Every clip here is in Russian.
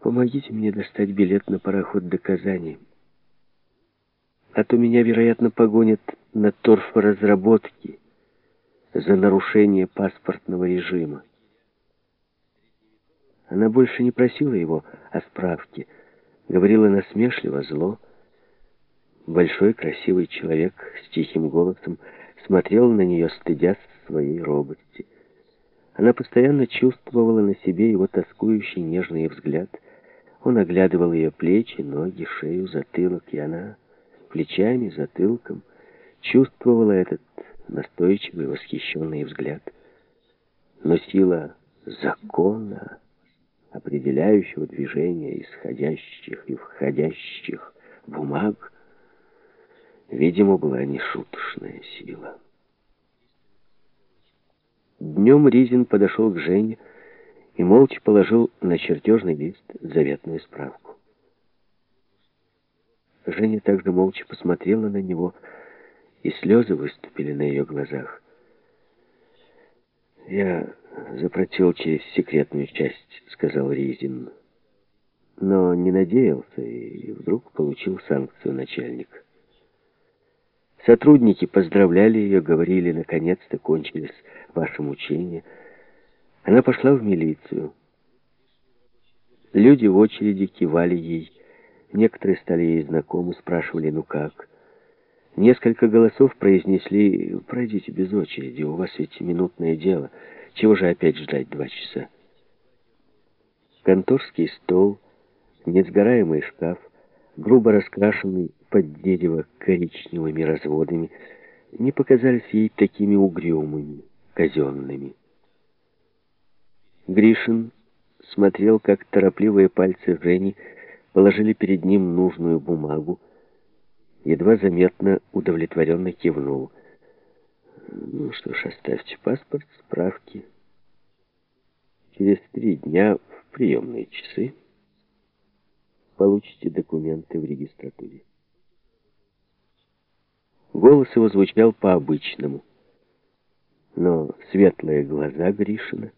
Помогите мне достать билет на пароход до Казани. А то меня, вероятно, погонят на торфоразработки за нарушение паспортного режима. Она больше не просила его о справке, говорила насмешливо, зло. Большой красивый человек с тихим голосом смотрел на нее, стыдясь своей робости. Она постоянно чувствовала на себе его тоскующий нежный взгляд. Он оглядывал ее плечи, ноги, шею, затылок, и она плечами, затылком чувствовала этот настойчивый, восхищенный взгляд. Но сила закона, определяющего движение исходящих и входящих бумаг, видимо, была нешуточная сила. Днем Ризин подошел к Жене и молча положил на чертежный лист заветную справку. Женя также молча посмотрела на него, и слезы выступили на ее глазах. «Я запротил через секретную часть», — сказал Ризин, но не надеялся и вдруг получил санкцию начальника. Сотрудники поздравляли ее, говорили, наконец-то кончились ваши мучения. Она пошла в милицию. Люди в очереди кивали ей. Некоторые стали ей знакомы, спрашивали, ну как. Несколько голосов произнесли, пройдите без очереди, у вас ведь минутное дело. Чего же опять ждать два часа? Конторский стол, несгораемый шкаф, грубо раскрашенный под дерево коричневыми разводами, не показались ей такими угрюмыми, казенными. Гришин смотрел, как торопливые пальцы Жени положили перед ним нужную бумагу, едва заметно удовлетворенно кивнул. «Ну что ж, оставьте паспорт, справки. Через три дня в приемные часы получите документы в регистратуре». Голос его звучал по-обычному. Но светлые глаза Гришина,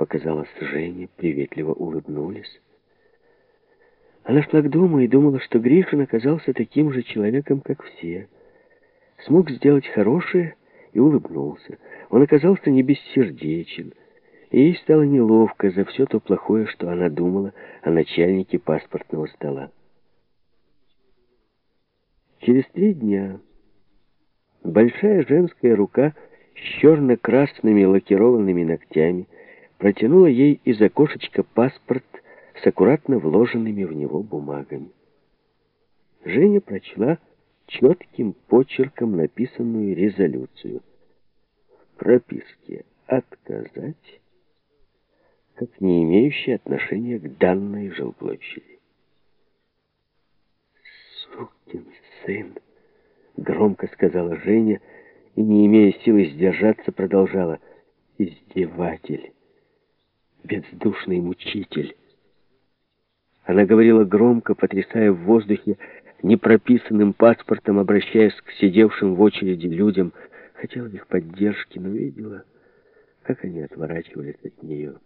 показалось Жене, приветливо улыбнулись. Она шла к дому и думала, что Гришин оказался таким же человеком, как все. Смог сделать хорошее и улыбнулся. Он оказался не бессердечен, и ей стало неловко за все то плохое, что она думала о начальнике паспортного стола. Через три дня большая женская рука с черно-красными лакированными ногтями протянула ей из окошечка паспорт с аккуратно вложенными в него бумагами. Женя прочла четким почерком написанную резолюцию. В прописке «отказать» как не имеющий отношения к данной жилплощади. «Сукин сын!» — громко сказала Женя, и, не имея силы сдержаться, продолжала. «Издеватель! Бездушный мучитель!» Она говорила громко, потрясая в воздухе непрописанным паспортом, обращаясь к сидевшим в очереди людям. Хотела их поддержки, но видела, как они отворачивались от нее.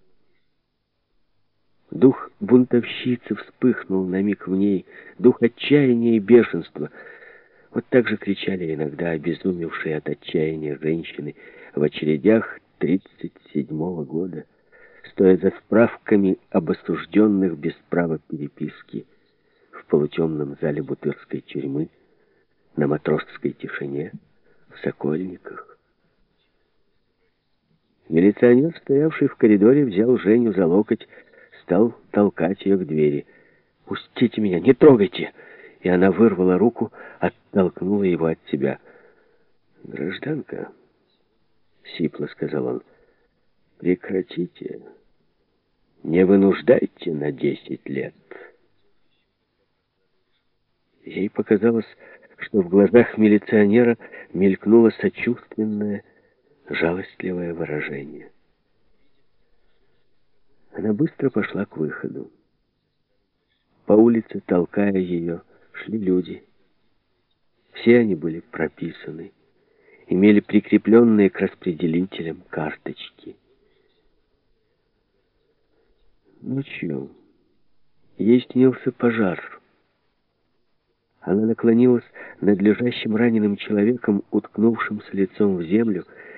Дух бунтовщицы вспыхнул на миг в ней, дух отчаяния и бешенства. Вот так же кричали иногда обезумевшие от отчаяния женщины в очередях 37-го года стоя за справками об осужденных без права переписки в полутемном зале Бутырской тюрьмы, на матросской тишине, в Сокольниках. Милиционер, стоявший в коридоре, взял Женю за локоть, стал толкать ее к двери. «Пустите меня, не трогайте!» И она вырвала руку, оттолкнула его от себя. «Гражданка», — сипло сказал он, — «прекратите». Не вынуждайте на десять лет. Ей показалось, что в глазах милиционера мелькнуло сочувственное, жалостливое выражение. Она быстро пошла к выходу. По улице, толкая ее, шли люди. Все они были прописаны, имели прикрепленные к распределителям карточки. Ночью, ей снился пожар. Она наклонилась над лежащим раненым человеком, уткнувшимся лицом в землю,